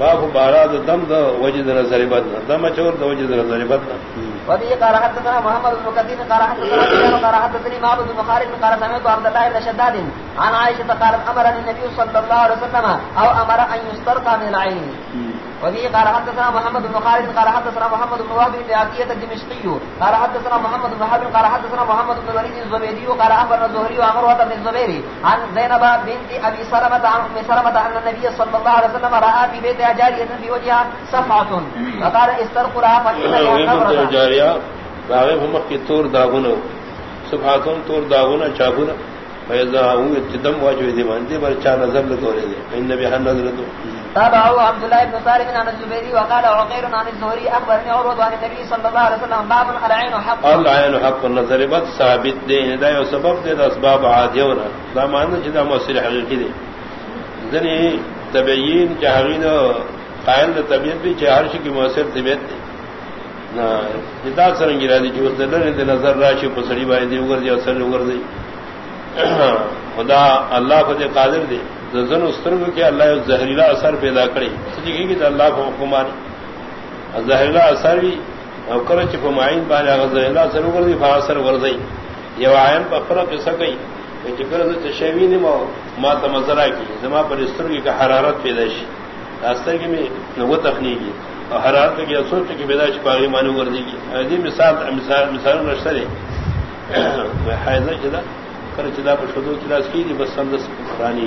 ما هو باراد دم دا وجد نظر بدنا دم چور دا وجد نظر بدنا وبه قال حدثنا محمد بن كثير قال حدثنا قال حدثني معبد بن خالد قال سمعت عبد الله بن شداد عن عائشة قالت أمرني النبي صلى الله عليه وسلم أو أمر أن يسترقى من العين۔ وبه قال حدثنا محمد بن خالد قال حدثنا محمد بن وهب بن عطية الدمشقي قال حدثنا محمد بن حرب قال حدثنا محمد بن الوليد الزبيدي قال أخبرنا الزهري وعمروة بن الزبير عن زينب بنت أبي سلمة عن أم سلمة أن النبي صلى الله عليه وسلم رأى في بيتها جارية في وجهها صفعة فقال استرقوا لها فإن لها قبرة جاریا راغب ہم کی تور داغنا سبحاتون تور داغنا چاغنا فیضا ہوں دم واجو دی مانتے پر چار نظر لگو رہے دے ان نبی ہن نظر تو تابعه عبد الله بن سالم عن الزبيري وقال عقير عن الزهري اخبرني عروه عن النبي صلى الله عليه وسلم باب العين حق. العين حق النظر بد ثابت دے دا یو سبب دے دا اسباب عادیونا دا معنی جدا مؤثر حقیقی دے ذنی تبیین جہرین قائل دا طبیعت بھی چہر کی مؤثر طبیعت دے نا جدا سرنگی را دی جو دلر دے نظر راشی پسڑی بائی دی اگر دی اثر اگر دی خدا اللہ فتح قادر دے زن استرگ کے اللہ زہریلا اثر پیدا کرے سجی کی کہ اللہ کو حکمانی زہریلا اثر بھی کرو چپ معین پانے زہریلا اثر کر دی فاثر ورزئی یہ آئن پر فرق سکئی چکر شیوی نے ماں تمزرا کی زما پر استرگی کا حرارت پیدائشی راستر کی میں وہ تخنیکی اور حرارت کی سوچ کی پیدائش پاگی مانو ورزی کی مثال مثال نشتر ہے حیضہ چدا کر چدا پر شدو کلاس کی دی بس سندس رانی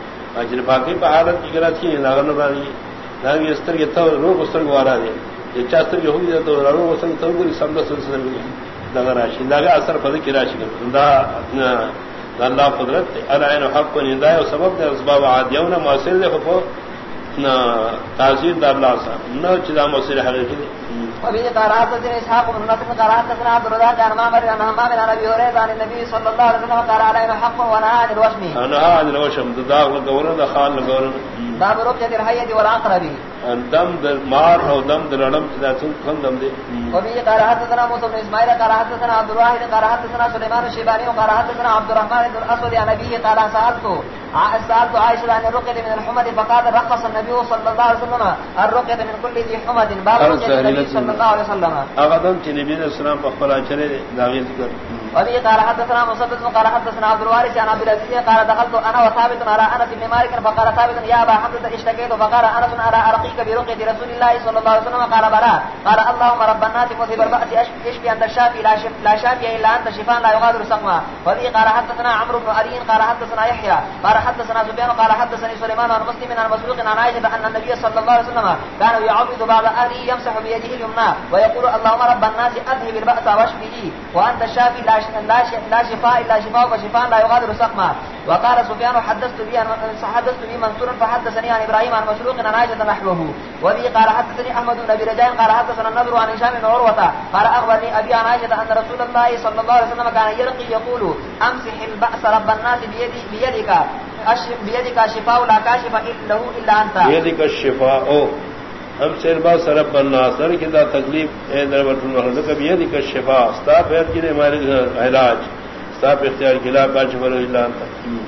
اجر باقی پہ حالت کی گراج کی ناگر نورانی کی استر کے تو روگ استر کو آرا دے یہ چاستر کی ہوگی تو روگ استر تو پوری سمدہ سلسلہ بھی ناگر راشی ناگر اثر پد کی راشی کر اللہ قدرت العین حق کو ندا ہے سبب دے اسباب عادیوں نہ مؤثر دے خفو نہ تاثیر دار لا سا نہ چدا مؤثر حقیقی دے وبه قال حدثنا اسحاق بن نصر قال حدثنا عبد الرزاق عن مامر عن همام عن ابي هريره عن النبي صلى الله عليه وسلم قال علينا حق ونهى عن الوشم. انا عن الوشم ده داغ لغورن خان لغورن باب دم در مار او دم در سن کم دم دے بن عبد الواحد عبد الرحمن بن من الحمد رقص النبي وسلم من كل ذي حمد وسلم. اغدم نبی علیہ السلام ذکر. وبه قال حدثنا مسدد قال حدثنا عبد الوارث عن عبد العزيز قال دخلت انا وثابت على انس بن مالك فقال ثابت، يا ابا حمزه اشتكيت، فقال انس على ارقيك برقيه رسول الله صلى الله عليه وسلم، قال بلى. قال اللهم رب الناس مذهب البأس اشفي انت الشافي، لا شفي لا شافي الا انت شفاء لا يغادر سقما. وبه قال حدثنا عمرو بن علي، قال حدثنا يحيى، قال حدثنا سفيان قال حدثني سليمان عن مسلم عن مسروق عن عائشه ان النبي صلى الله عليه وسلم كان يعوذ بعض اهله يمسح بيده اليمنى، ويقول اللهم رب الناس اذهب البأس واشفه وانت الشافي لا لا شفاء الا شفاء وشفاء لا يغادر سقما. وقال سفيان، حدثت بي حدثت بي منصور فحدثني عن ابراهيم عن مسروق عن عائشه نحوه. وبه قال حدثني احمد بن ابي رجاء قال حدثنا النضر عن هشام بن عروه قال اخبرني ابي عن عائشه ان رسول الله صلى الله عليه وسلم كان يرقي يقول امسح البأس رب الناس بيدي بيدك بيدك شفاء لا كاشف له الا انت بيدك الشفاء. ہم سربا سرب بننا سر کی دا تکلیف اے دربت المحرد کب یہ دکھ شفا ستاپ ہے کہ ہمارے علاج ستاپ اختیار کلا باج بر اللہ انت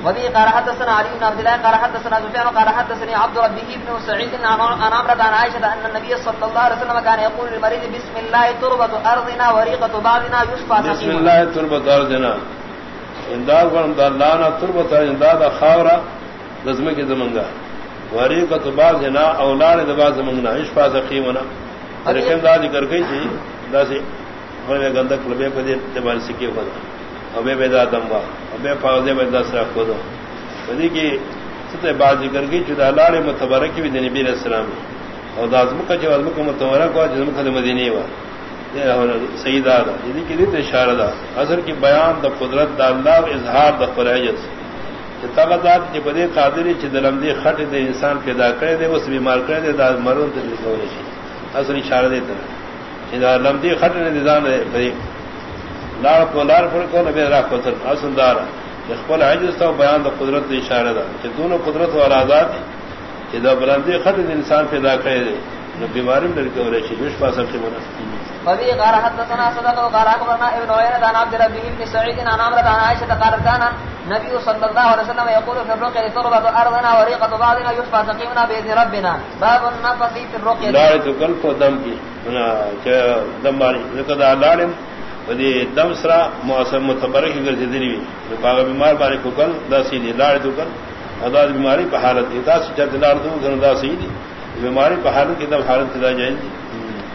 وبي قال حدثنا علي بن عبد الله قال حدثنا سفيان قال حدثني عبد ربه بن سعيد عن عمرو عائشه ان النبي صلى الله عليه وسلم كان يقول للمريض بسم الله تربه ارضنا وريقه بعضنا يشفى بسم الله تربه ارضنا۔ امداد ورم دلانا تربه امداد خاورا لازم کے زمنگا وریقت بعض نا اولاد دباز منگنا اشفا سقیمنا لیکن دا ذکر گئی تھی دا سے ہوئے گندک لبے پدے دبار سکی خدا ابے بیدا دموا ابے فاوزے میں دس رکھ دو بدی کی ستے بعد ذکر گئی چدا لاڑے متبرک بھی نبی علیہ السلام. اور دازم کا جو ازم کو متبرک ہوا جسم کا مدینے ہوا سیدہ دا یعنی کہ اشارہ دا اثر کی بیان دا قدرت دا اللہ اظہار دا قرآجت ذات کی بدے قادری چ دلم دی خٹ دے انسان پیدا کرے دے اس بیمار کرے دے دا مرون تے لکھوے شی اصل اشارہ دے تے کہ دا لم دی خٹ نے نظام دے بھئی لار کو، لار پر کو نبی را کو، تر اصل دار خپل عجز تو بیان دا قدرت دی اشارہ دا کہ دونوں قدرت و ارادات کہ دا بلندی خٹ دے انسان پیدا کرے دے نو بیماری میں لکھوے شی وش پاسم سے بنا وفي قال حدثنا صدق وقال اخبرنا ابن عيينة عن عبد ربه بن سعيد عن عمرة عن عائشة قال كان النبي صلى الله عليه وسلم يقول في الرقية تربة أرضنا وريقة بعضنا يشفى سقيمنا بإذن ربنا. باب النفس في الرقية. لاڑ تو کل کو دم کی دم ماری لقد علم ودی دم سرا موسم متبرک کی گرز دلی وی باغ بیمار بارے کو کل داسی دی لاڑ تو کل ادا بیماری په حالت ادا سے جب لاڑ تو گردا سی دی بیماری په حالت کی دم حالت لا جائیں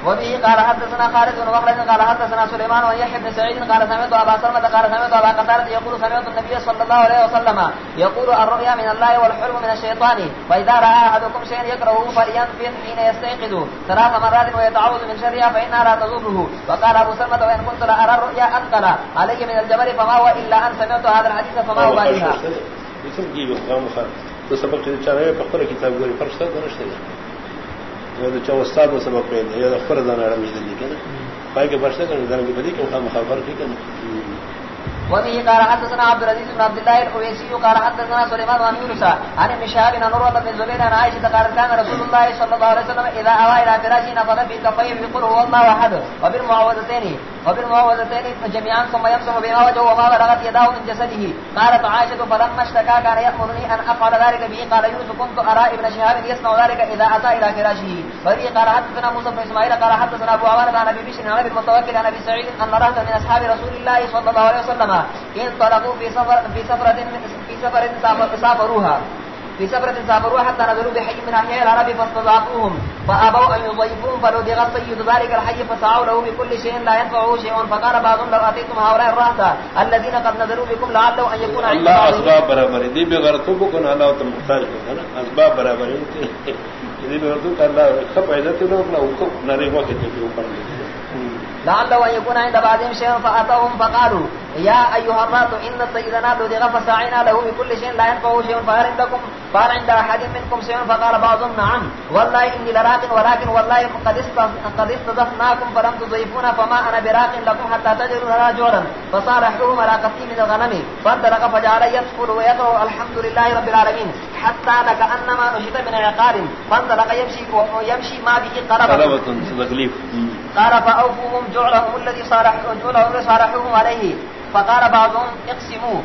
وبه قال حدثنا خالد بن مخرج قال حدثنا سليمان ويحيى بن سعيد قال سمعت ابا سلمة قال سمعت ابا قتادة يقول سمعت النبي صلى الله عليه وسلم يقول الرؤيا من الله والحلم من الشيطان فاذا راى احدكم شيئا يكرهه فلينفث حين يستيقظ ثلاث مرات ويتعوذ من شرها فانها لا تضره وقال ابو سلمة وان كنت لارى الرؤيا انقل علي من الجبل فما هو الا ان سمعت هذا الحديث فما هو بالها سبق چاہے پکڑ کتاب گوری فرشتہ درشتے چا استاد سبق پہ یا فرض انا رمی دی کہ پای کے برشتے کرنے دن کی بدی کہ ہم خبر کی کہ وبه قال حدثنا عبد العزيز بن عبد الله الحويسي قال حدثنا سليمان بن يونس عن ابن شهاب بن عروة بن زبير عن عائشة قال كان رسول الله صلى الله عليه وسلم إذا أوى إلى فراشه نفض في كفيه يقول هو الله أحد وبالمعوذتين وبالمعوذتين جميعا ثم يمسح بما وجهه وما بلغت يداه من جسده قالت عائشة فلما اشتكى كان يأمرني أن أفعل ذلك به قال يونس كنت أرى ابن شهاب يصنع ذلك إذا أتى إلى فراشه وبه قال حدثنا موسى بن إسماعيل قال حدثنا أبو عوانة عن أبي بشر عن أبي المتوكل عن أبي سعيد أن رهتا من أصحاب رسول الله صلى الله عليه وسلم انطلقوا في سفر في سفر سافروها. في سفرة سافروها حتى نزلوا بحي من أحياء العرب فاستضعفوهم. فأبوا أن يضيفوهم فلدغ السيد ذلك الحي فسعوا له بكل شيء لا ينفعه شيء. فقال بعضهم لو أتيتم هؤلاء الرهطة الذين قد نزلوا بكم لعلوا أن يكون عند الله أسباب برابر. دي الله أسباب دي الله خب نريم وقت. لعلوا أن يكون عند بعضهم شيء فأتوهم فقالوا، يا أيها الرات، إن سيدنا لدغ فسعينا له بكل شيء لا ينفعه شيء، فهل عندكم؟ فهل عند أحد منكم شيء فقال بعضهم نعم. والله إني لراق، ولكن والله قد استضفناكم فلم تضيفونا، فما أنا براق لكم حتى تجروا لنا جورا. فصارحوهم على قتل من الغنم، فانطلق فجعل يدخل ويقرأ الحمد لله رب العالمين، حتى لكأنما نشط من عقار فانطلق يمشي يمشي ما به قربة قال فأوفوهم جعلهم الذي صارحوهم عليه. فقال بعضهم اقسموا.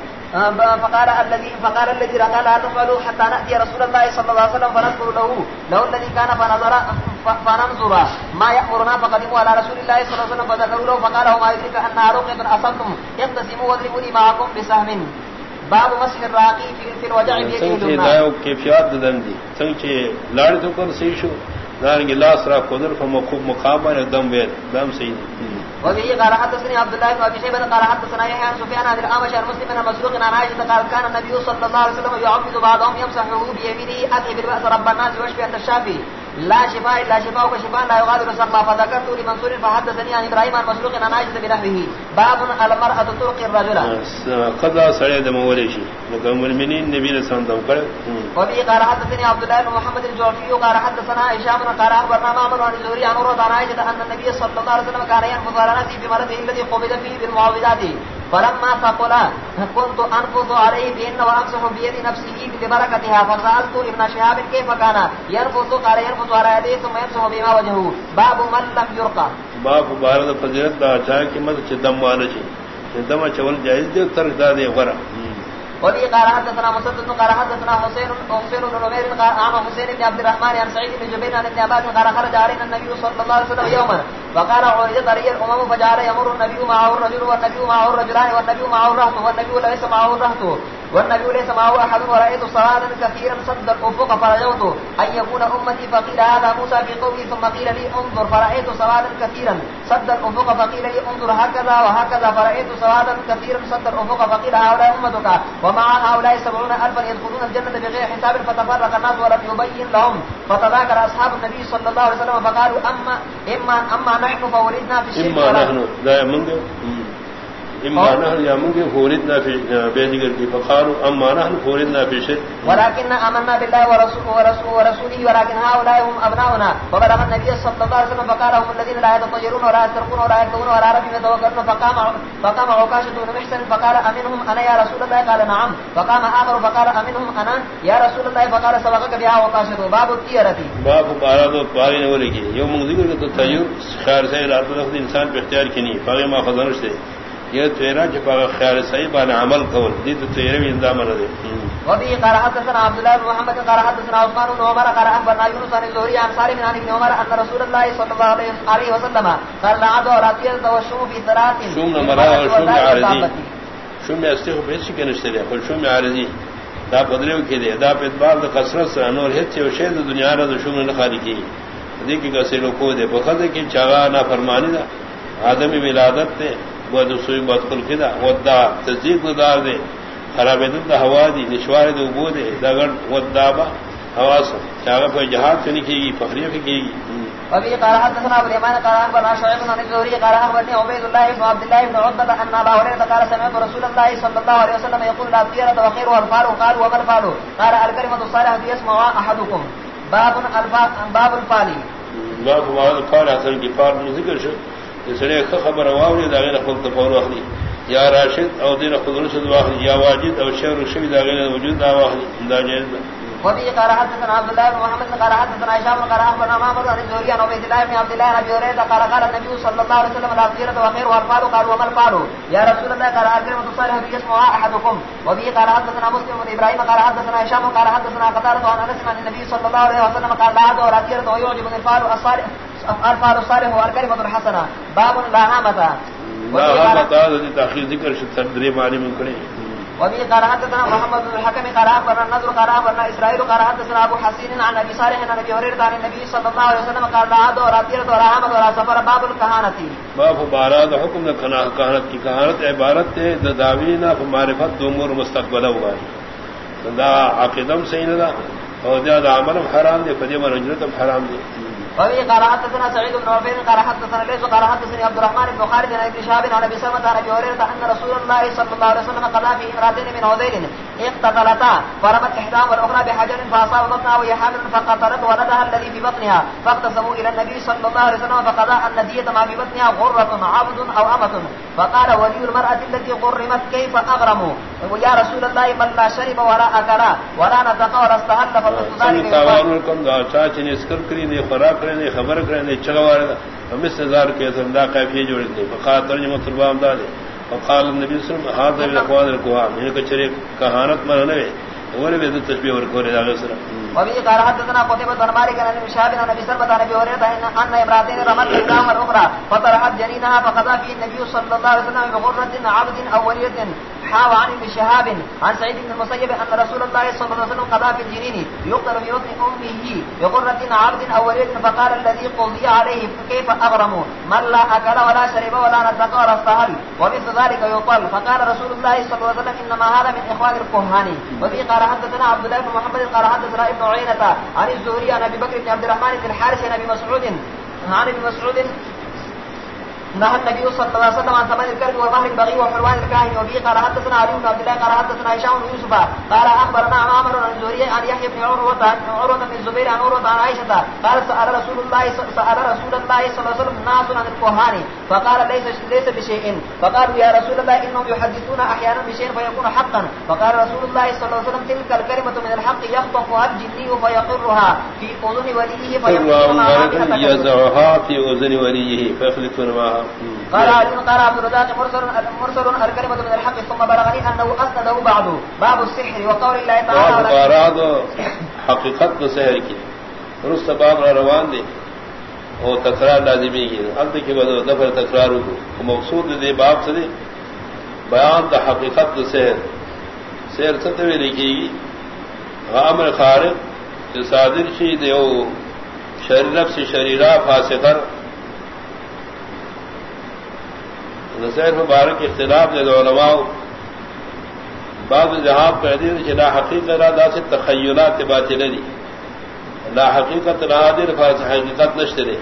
فقال الذي فقال الذي رأى لا تفعلوا حتى نأتي رسول الله صلى الله عليه وسلم فنذكر له. له الذي كان فنظر فننظر ما يأمرنا فقدموا على رسول الله صلى الله عليه وسلم فذكروا له. فقال وما يدرك أن عروقة أصبتم. اقتسموا واضربوني معكم بسهم. باب مسح الراقي في الوجع بيده اليمنى كيفيات دندي سنچے لاڑ تو کر سیشو دارنگ لاس را قدر فمقوب مقابا دم وید دم سید وبه قال حدثني عبد الله بن ابي شيبه قال حدثنا يحيى بن سفيان عن الاعمش عن مسلم عن مسروق عن عائشه قال كان النبي صلى الله عليه وسلم يعبد بعضهم يمسحه بيمينه اذهب الباس رب الناس واشفي انت الشافي لا شفاء الا شفاء وشفاء لا يغادر سقما فذكرت لمنصور فحدثني عن ابراهيم عن مسروق عن عائشه بنحوه. باب المراه ترقي الرجل. قضى مولشي لكم المؤمنين نبي رسول الله قال وبه قال حدثني عبد الله بن محمد الجعفي قال حدثنا هشام قال اخبرنا معمر عن الزهري عن عروه عن عائشه ان النبي صلى الله عليه وسلم كان ينفض على نفسه بمرضه الذي قبض فيه بالمعوذات فلما ثقل كنت انفض عليه بان وامسح بيد نفسه ببركتها فسالت ابن شهاب كيف كان؟ ينفض قال، ينفض على يديه ثم يمسح بما وجهه. باب من لم يرقى. باب بارد فضیلت دا چاہے کہ مت چدم والے چدم چول جائز دے، تر دا دے ورا وبه قال حدثنا مسدد قال حدثنا حسين حسين بن عمير قال عن حسين بن عبد الرحمن عن سعيد بن جبير عن ابن عباس قال خرج علينا النبي صلى الله عليه وسلم يوما وقال عرضت علي الامم فجعل يمر النبي معه الرجل والنبي معه الرجلان والنبي معه الرهط والنبي ليس معه الرهط والنبي ليس معه احد ورأيت صلادا كثيرا صد الافق فرجوت ان يكون امتي فقيل هذا موسى في قومي ثم قيل لي انظر فرأيت صلادا كثيرا صد الافق فقيل لي انظر هكذا وهكذا فرأيت صلادا كثيرا صد الافق فقيل هؤلاء امتك ومع هؤلاء سبعون الفا يدخلون الجنة بغير حساب فتفرق الناس ولم يبين لهم. فتذاكر اصحاب النبي صلى الله عليه وسلم فقالوا اما اما اما نحن فولدنا في الشرك اما نحن. لا يمنع اما نحن یا من کے فوردنا فی بیدگر کی فقالو اما نحن فوردنا فی شرک ولكن آمنا بالله ورسوله ورسوله ورسوله ولكن هؤلاء هم أبناؤنا وبلغ النبي صلى الله عليه وسلم فقال الذين لا يتطيرون ولا يسرقون ولا يكتبون ولا ربهم يتوكلون فقام فقام عكاشة بن محسن فقال أمنهم أنا يا رسول الله قال نعم. فقام آخر فقال أمنهم أنا يا رسول الله فقال سبقك بها عكاشة باب الطيرة باب بارا تو باری نے بولے گی یہ منذکر کا تو تیور خیر سے رات انسان پہ اختیار کی نہیں فاغی ما خزانش سے یہ تیرا جپا خیال صحیح بان عمل کول دی تو تیرے بھی اندام نہ دے. وبه قال حدثنا عبد الله بن محمد قال حدثنا عثمان بن عمر قال اخبرنا يونس عن الزهري عن سالم عن ابن عمر ان رسول الله صلى الله عليه وسلم قال لا عدو طير توشم في ثلاث شوم نمرا شوم عارضی. شوم استخ بیچ کے نشتے پر شوم عارضی. دا بدلو کے دے. دا پہ بعد کثرت سے انور ہے کہ شید دنیا را شوم نہ خالی کی. دیکھ کہ سے لوگ کو دے بخد کی چاغا نہ فرمانی دا. آدمی ولادت تے وہ بات کل کدا ودا تصدیق دار دے خراب دا ہوا دی نشوار دے ابو دے دگڑ ودا با ہوا سا چاہا کوئی جہاد سے کی گی فخریہ کی گی۔ وبه قال حدثنا ابو اليمان قال اخبرنا شعيب بن الزهري قال اخبرني عبيد الله بن عبد الله بن عتبة ان ابا هريرة قال سمعت رسول الله صلى الله عليه وسلم يقول لا طيرة وخير والفال قال وما الفال قال الكلمة الصالحة يسمع احدكم باب الفال باب الفال. باب الفال حسن کی فال ذکر شو سڑے خبر واوری دا غیر خپل تفور واخلي. یا راشد او دین خود رشد واخلي، یا واجد او شعر شوی دا غیر وجود دا واخلي. دا جائز وفي قال حدثنا عبد الله بن محمد قال حدثنا هشام قال اخبرنا معمر عن الزهري عن عبيد الله بن عبد الله بن هريره قال قال النبي صلى الله عليه وسلم، لا وخير والفال قال وما الفال؟ يا رسول الله، قال الكلمة الصالحة يسمعها احدكم وفي قال حدثنا مسلم بن ابراهيم قال حدثنا هشام قال حدثنا قتادة عن انس عن النبي صلى الله عليه وسلم، قال لا عدو ولا خيرة ويعجب الفال الصالح الفال الصالح والكلمة الحسنة باب لا هامة لا هامة تاخير ذكر شتر دري معنی من کرے وبه قال حدثنا محمد بن الحكم قال اخبرنا النضر قال اخبرنا اسرائيل قال حدثنا ابو حسين عن ابي صالح عن ابي هريره عن النبي صلى الله عليه وسلم قال لا عدو ولا طيرة ولا ولا سفر باب الكهانة. باب بارات حکم کہانت کی کہانت عبارت ہے داوینا معرفت امور مستقبل ہوا ہے. دا عقیدم صحیح نہ اور زیادہ عمل حرام دے فدیمہ رجلتم حرام دے. وفي قال حدثنا سعيد بن عبيد قال حدثنا ليس قال حدثني عبد الرحمن بن خالد بن ابي شهاب عن ابي سلمة عن ابي هريرة ان رسول الله صلى الله عليه وسلم قضى في امراتين من هذيل اقتتلتا فرمت احداهما والاخرى بحجر فاصاب بطنها وهي حامل فقتلت ولدها الذي في بطنها فاقتسموا الى النبي صلى الله عليه وسلم فقضى ان دية ما في بطنها غرة عبد او امة فقال ولي المرأة التي غرمت كيف اغرموا ويا رسول الله من لا شرب ولا اكل ولا نتقى ولا استهل فقط کرنے، خبر کرنے چگوار مس ہزار کے سندا کیفیے جوڑ دے فقات ترجمہ تربام دا دے۔ فقال النبي صلى الله عليه وسلم ہاں هذا الاقوال القوام یہ کچرے یعنی کہانت مرنے اور بھی تشبیہ اور کورے دا سر۔ وبه قال حدثنا قتيبة بن مالك عن ابن شهاب عن ابي سلمة عن ابي هريرة ان ان امراتين رمت احداهما الاخرى فطرحت جنينها فقضى فيه النبي صلى الله عليه وسلم بغرة عبد او ولية حاوى عن ابن شهاب عن سعيد بن المسيب ان رسول الله صلى الله عليه وسلم قضى في الجنين يقتل في بطن امه بغرة عبد او ولية فقال الذي قضي عليه كيف اغرموا من لا اكل ولا شرب ولا نطق ولا استهل ومثل ذلك يطل فقال رسول الله صلى الله عليه وسلم انما هذا من اخوان الكهان. وفي قال حدثنا عبد الله بن محمد، قال حدثنا ابن عينة عن الزهري عن ابي بكر بن عبد الرحمن بن الحارث عن ابي مسعود، عن ابي مسعود نهى النبي صلى الله عليه وسلم عن ثمن الكلب والمهر البغي وحلوان الكاهن وفيه قال حدثنا علي بن عبد الله قال حدثنا هشام بن يوسف. قال اخبرنا عمرو عن الزهري عن يحيى بن عروه عن عروه بن الزبير عن عروه عن عائشه قال سال رسول الله سال رسول الله صلى الله عليه وسلم ناس عن الكهان فقال ليس ليس بشيء. فقالوا يا رسول الله انهم يحدثون احيانا بشيء فيكون حقا. فقال رسول الله صلى الله عليه وسلم تلك الكلمه من الحق يخطفها الجني فيقرها في اذن وليه فيقول يزعها في اذن وليه فيخلفون معها قال قال عبد الرزاق مرسل مرسل الكلمة من الحق، ثم بلغني أنه أسنده بعد باب السحر وقول الله تعالى وقاراد حقیقت سحر کی۔ رست باب روان دے وہ تکرار لازمی کی۔ حد کی بدو دفر تکرار ہو۔ مقصود دے باب سے دے۔ بیان دا حقیقت سحر۔ سحر ستوے لکھے گی غامر خارق صادر شی دے شریر نفس شریرہ فاسقر نصیر مبارک اختلاف دے علماء. بعض جہاں قیدین لا حقیقت را دا سے تخیلات باطل دی. لا حقیقت را نادر فاس حقیقت نشت دے.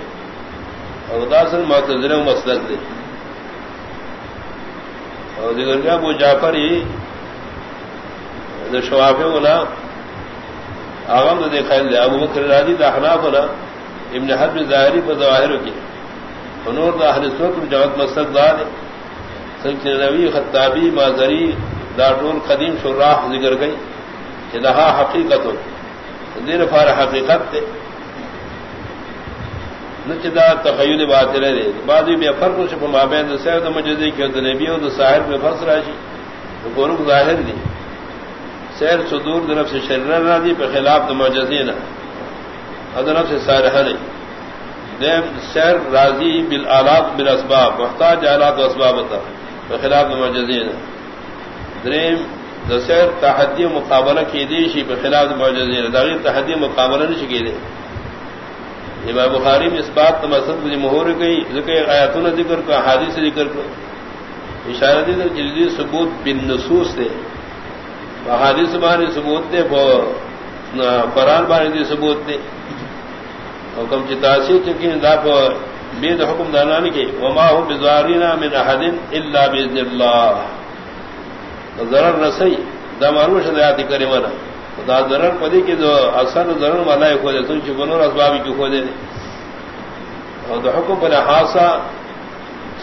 اور دا سن معتزلہ مسلک دے. اور دیگر کیا وہ جعفر ہی، دا شوافے ہونا آغم تو دیکھا دے، ابو بکر راضی دا حناف ہونا، ابن حرب ظاہری پر ظاہر کی فنور دا اہل سنت جوت مسد دا دے. سنت خطابی مازری دا ٹول قدیم شراح ذکر گئی کہ دہا حقیقت دیر فار حقیقت دے نچدا تخیل بات رہے بعد میں فرق شپ مابین سید مجدی کے نبی اور ساحر میں فرس راشی گورو ظاہر دی. سیر صدور درف سے شریر راضی پہ خلاف تو مجزین ادرف سے سارح نہیں دیم، سیر راضی بالآلات بالاسباب. محتاج آلات و اسباب تھا خلاف تو دریم دسیر تحدی مقابلہ کی دیشی پہ خلاف تو داغی تحدی مقابلہ نہیں شکی دے امام بخاری میں اس بات تو مسد مجھے مہور گئی ذکر آیاتوں نے ذکر کو حادث ذکر کو اشارہ دی جلدی ثبوت بن نصوص دے حادث بانی ثبوت دے قرآن بانی دی. ثبوت دے حکم چتاسی چکی دا پا بید حکم دانانی کی وما ہم بزوارینا من احد الا باذن اللہ. ضرر رسی دا معلوم شد آیاتی کریمانا دا. ضرر پدی کی جو اثر ضرر ملائے کھو دے سن چی بنور اسبابی کی کھو دے اور دا حکم پر حاصا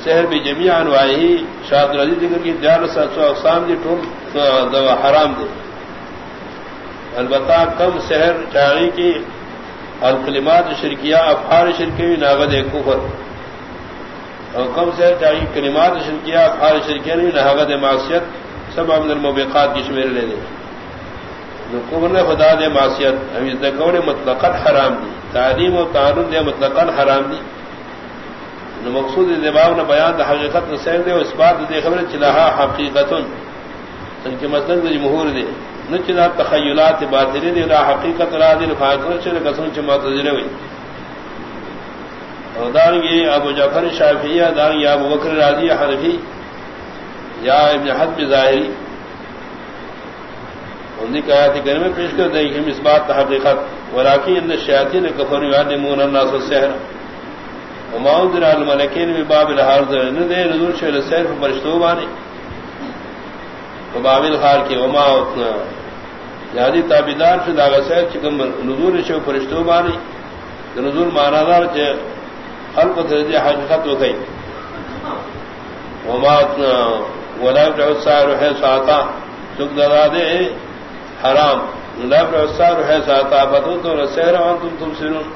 شہر بھی جمیع انوائی شاہد رضی ذکر کی جار سو اقسام دی ٹول دوا حرام دے. البتہ کم شہر چاہی کی الکلمات شرکیہ افہار شرکی ناغد کفر۔ اور کم شہر چاہی کلمات شرکیہ افہار شرکیہ ناغد معصیت، سب عمد المبیقات کی شمیر لے دے کفر نے خدا دے معصیت۔ ہم اس دکور مطلقاً حرام دی۔ تعلیم و تعلق دے، مطلقاً حرام دی۔ مقصود دباغ نے بیان دا حقیقت سیر دے، اس بات دے خبر چلاحا حقیقت ان کے مطلب دے جمہور دے۔ نہ تخیلات باطلی دے لا حقیقت را دے فاکر چلے قسم چ معتزلہ ہوئی۔ اور دار یہ ابو جعفر شافعیہ دار یا ابو بکر راضی حنفی، یا ابن حزم ظاہری۔ ان کی آیات کریم میں پیش کر دیں کہ اس بات حقیقت ولاکی ان الشیاطین کفروا یعلمون الناس السحر۔ وما انذر الملائکین بباب الحارض نے دے نزول شیل سیر فرشتوں بانے۔ باب الحار کے وما اتنا۔ یادی تابیدار سے داغا سیر چکم نزول شیل فرشتوں بانے نزول مانا دار چے خلق درجہ حقیقت ہو گئی وما اتنا ولا يبدع السائر حيث آتا چک دادا دے حرام. لا يبدع السائر حيث آتا فتوتو لسیر وانتم تبصرون.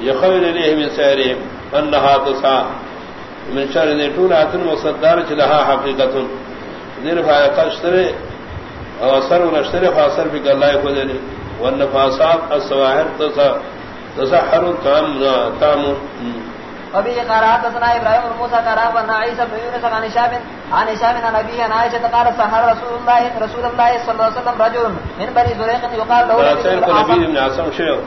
يخوil إليه من سيرهم أنها تسعى من شر نتولة وصدار لها حقيقة دين فائقة اشتري او اثر ونشتري فاثر في الله يكون والنفاسات السواهر تسحر تام تام وبه قال حدثنا ابراهيم بن موسى اخبرنا عيسى بن يونس عن هشام عن هشام عن ابي عن عائشه قال سحر رسول الله رسول الله صلى الله عليه وسلم رجل من بني زريق يقال له نبي بن عاصم شيخ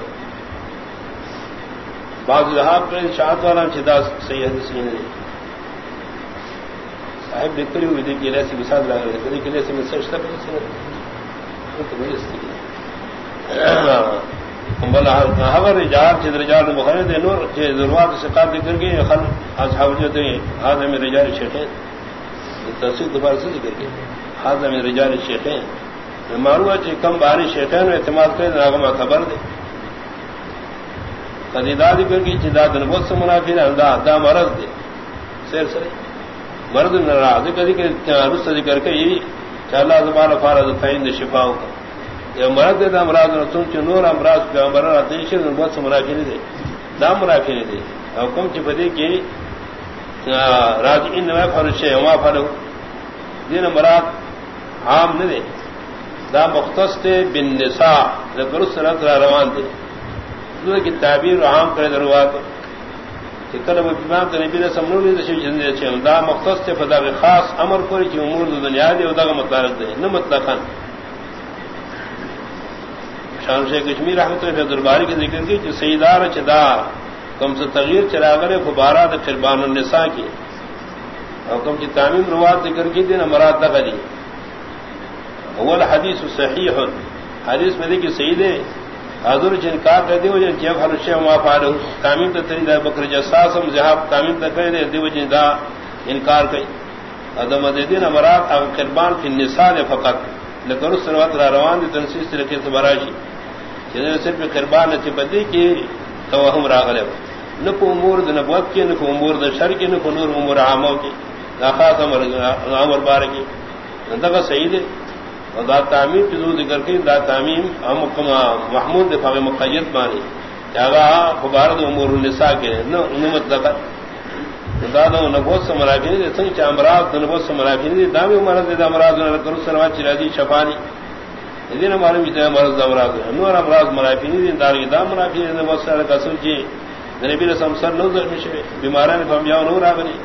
بعض لحاظ پر شاعت والا چدا سید سین صاحب لکھری ہوئی دیکھی ایسی مثال لگا رہے تھے لیکن ایسی مثال شتا پر سنت رجال نور ضرورات ذکر گئے خل رجال دوبارہ سے ذکر گئے میں رجال معلوم ہے کم باری شیخین اعتماد کرے ناغمہ خبر دے قدیداد کر کی جداد نبوت سے منافی نہ دا مرض دے سیر سرے مرض نہ راز کدی رس ذکر کے یہ چالا زبان فارض فین شفا ہو یہ مرض دے دا امراض نہ چ نور امراض پہ امر اتیش نبوت سے منافی نہیں دے، دا منافی نہیں دے۔ حکم چ بدی کی راج ان میں فرش ہے وما فرو دین مراد عام نہیں دے۔ دا مختص تے بن نساء ذکر سنت روان دے۔ کی تعبیر عام کرے دروات کل وہ امام تو نبی نے سمجھو نہیں دشی جن دے دا مختص تے فدا خاص امر کوئی کہ امور دنیا دے ودا کا متعلق دے نہ مطلقاً. شان شیخ کشمیر رحمت اللہ درباری کے ذکر کی کہ سیدار چدا کم سے تغیر چلا کرے فبارہ دے قربان النساء کی اور کم کی تعمیم روات ذکر کی دین مراد دغلی اول حدیث صحیح. حدیث میں دیکھی سیدے حضور جن کار کر دیو جن جب ہر شے ما فارو کامل تو تری دا بکر جساسم جہاب کامل تک کرے دیو جن دا انکار کئی. ادم دے دین امرات او قربان فی النساء فقط. لکر سروات را روان دی تنسیس تے تلکی تبراشی چیزن صرف قربان تی بدی کی توہم راغلے نکو امور دی نبوت کی، نکو امور دی شر کی، نکو نور امور عامو کی. دا خاص امر امر بارکی. نتاقا صحیح دی دا تعمیم چیزو ذکر کی، دا تعمیم محمود دی فاقی مقید بانی۔ چاگا خبارد امور النساء کے نو مطلق دادا نبوت سے مرافی نہیں سنگ چا امراض نبوت سے مرافی نہیں دام مرض دے امراض نہ کرو سروا چلا دی شفانی۔ دین ہمارے بھی مرض امراض نور امراض مرافی نہیں دار دام مرافی نے بہت سارا قسم کی نبی رسم سر نو در مشے بیماران کو ہم نور آ بنی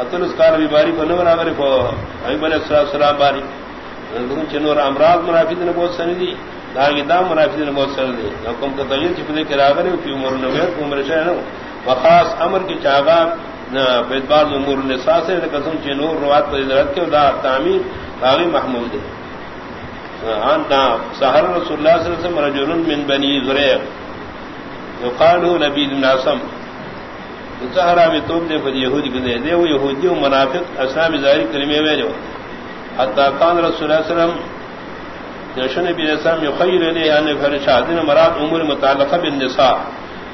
اتل اس کار بیماری کو نور آ بنی کو ابھی بنے السلام باری چنور امراض مرافی نے بہت سنی دی دار دام مرافی نے بہت سر دی حکم کا تغیر چھپنے کے راغرے کی عمر نویر عمر شہر وخاص امر کی چاغا بعض امور النساء سے قسم چ نور روات پر حضرت کے دا تعمیر باغی محمود ہے ان دا سحر رسول اللہ صلی اللہ علیہ وسلم رجل من بني زريق يقال له نبي بن عاصم سحر میں تو دے پر یہودی کے دے وہ یہودی و منافق اسلام ظاہر کلمے میں جو حتا کان رسول اللہ صلی اللہ علیہ وسلم جشن نبی اسلام یخیر علیہ ان فرشادن مراد امور متعلقہ بالنساء.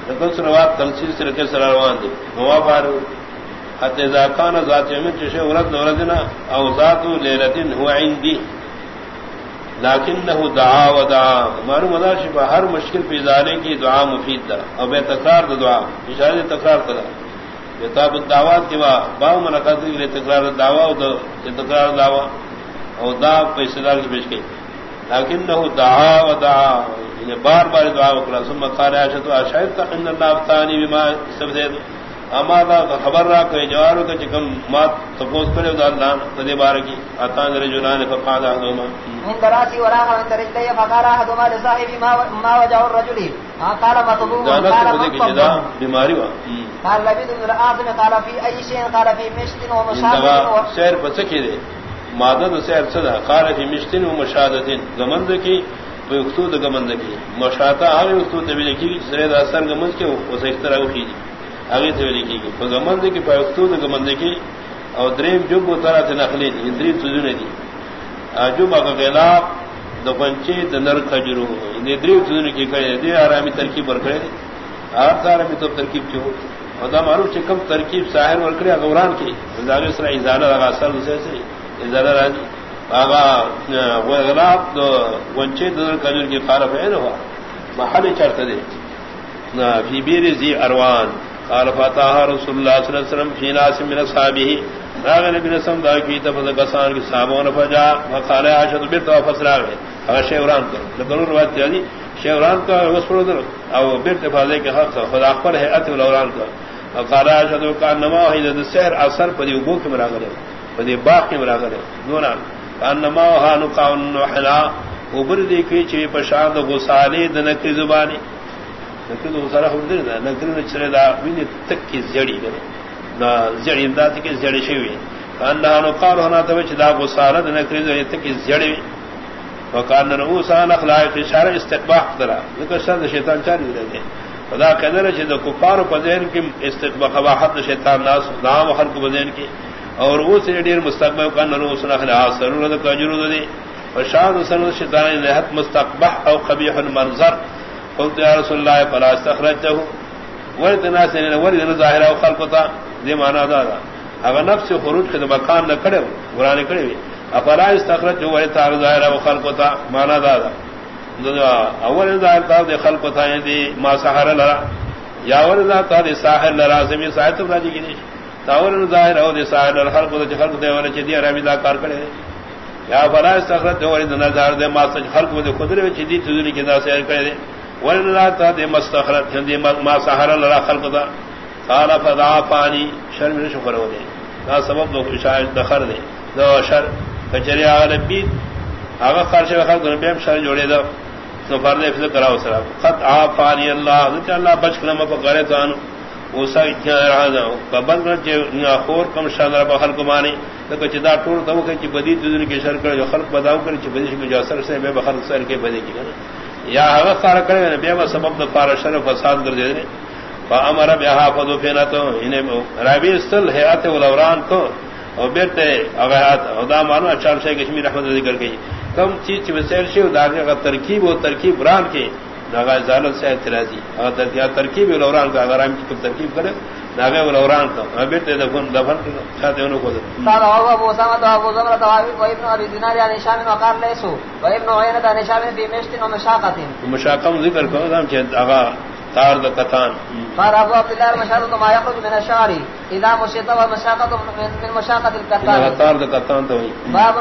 لکن سروات تنسیل سے رکھے سراروان دے موافارو حتى اذا كان ذات يمين شيء ورد وردنا او ذات ليله هو عندي لكنه دعا ودعا مارو مدار شفا ہر مشکل پہ ادارے کی دعا مفید دا. او بے تکرار دا دعا. اشارے تکرار کرا کتاب الدعوات کی وا باو منقد کے تکرار دعوا او تکرار دعوا او دا پہ صدار کی پیش کی۔ لكنه دعا ودعا یعنی بار بار دعا وکلا ثم قال عائشہ اشهدت ان الله افتاني بما استبدل اما دا خبر را کوئی جوارو کہ چکم مات تپوس کرے دا اللہ تدی بارکی اتان رجلان فقاد احدهما من دراسی وراغ من ترجلی فقال احدهما لصاحبی ما وجه الرجل۔ قال مطبوب قال مطبوب بیماری وا۔ قال لبید الآثم قال في ای شیئن قال في مشتن و مشاهدن سیر پسکی دے۔ مادد سیر صدا قال في مشتن و مشاهدن گمند کی، وہ اختود گمند کی. مشاہدہ آگے اختود بھی لکھی سرید اثر گمند کے اسے اختراع کی آگے سے لکھی گی. تو گمند کی پیوستو تو گمند کی، اور دریم جب وہ طرح سے دی. دریم تجو نے دی. جب کا خلاف دو پنچے نر کھجرو. دریم تجو نے کی کرے دے آرامی ترکیب ور کرے آر سارا میں تو ترکیب کیوں؟ خدا معروف چکم ترکیب ساحر ور کرے غوران کی. زاوی سرا ازالہ لگا سر اسے سے. ازالہ راجی آگا وہ دو ونچے نر کھجر کی خارف ہے نا محل چرت دے۔ فی بیر زی اروان۔ قال فتاها رسول الله صلى الله عليه وسلم في ناس من اصحابه راغ نبی رسم دا کی تفض قسان کی صحابون فجا۔ وقال عاشد بیت وفسراغ اگر شیوران کو۔ لکن روایت جانی شیوران کو وصفر در او بیت فاضے کے حق خدا اخبر ہے ات ولوران کو۔ وقال عاشد وقال نما وحید السحر اثر پدی ابو کی مراغلے۔ پدی باق کی مراغلے دونا کان نما نقاون وحلا وبر دی کی چی پشاند غسالی دنکی زبانی نکل سارا خبر دا نکل چرے دا وین تک کی زڑی کرے دا زڑی امداد کی زڑی شوی کان دا نو قال ہونا تو چ دا کو سارا دا نکل زڑی تک کی زڑی وکان نو سان اخلاق اشارہ استقباح کرا نکل شان شیطان چاری دے خدا کہنے چ دا کفار پر ذہن کی استقباح قباحت شیطان ناس، نام خلق بدین کی اور وہ سے ڈیر مستقبل کان نو سن اخلاق سرور دا کجرو دے وشاد سن شیطان نہت مستقبح او قبیح المنظر۔ قلت يا رسول الله فلا استخرجته ورتنا سن ورد ظاهر او خلقتا دي معنا دا اگر نفس خروج کے مکان نہ کڑے قران کڑے افلا استخرجته ورتا ظاهر او خلقتا معنا دا دا۔ اول ظاهر تا دے خلقتا یعنی دي ما سحر لرا۔ یا ور ذات دے ساحر لرا، زمین سایت راجی کی نہیں تاور ظاہر او دے ساحر خلق دے خلق دے ور چدی عربی دا کار کڑے یا فلا استخرجته ورتا ظاہر دے ما سچ خلق دے خدر وچ دی تذری کی دا سیر کرے ولنا دے مستخرت ہندی ما سحر لرا خلق دا۔ قال فضا پانی، شرم نے شکر ہو دے۔ دا سبب لوگ شاید دخر دے۔ دو شر، کچری اگل بیت اگا خرش خلق نے بیم شر جوڑے دا۔ تو فرض فضل کراو سرا۔ خط ا پانی اللہ ذات اللہ بچ کلم پکارے تو ان اوسا اتنا رہا دا ببن خور کم شان رب خلق مانی تو چدا ٹور تو کہ بدی دن کے شر کر جو خلق بداو کر چ بدی کے جو اثر سے، بے بخر سر کے بدی کی یا هغه کار کړی نه بیا سبب د پار شر فساد ګرځي فامر بها فذو فینا تو انه رابی استل هيئت ولوران کو اور بیرتے اغیات خدا مانو اچھا سے کشمیر احمد ذکر گئی کم چیز چی مسائل سے داغے کا ترکیب و ترکیب ران کے۔ ناگا ضالت سے اعتراضی اگر ترکیب لوران کا اگر ہم کی ترکیب کرے ناگے لوران کا بیرتے دفن دفن چاہتے انہوں کو قال هو ابو اسامه ابو زمره توابي وابن ابي دينار عن هشام وقال ليسوا وابن عيينة عن هشام في مشت ومشاقة مشاقم ذکر کرو ہم چاہتے اغا تار دا قطان قال ابو عبد الله المشهد ما يخرج من الشعر اذا مشيت ومشاقة من مشاقة القطان تار دا قطان تو باب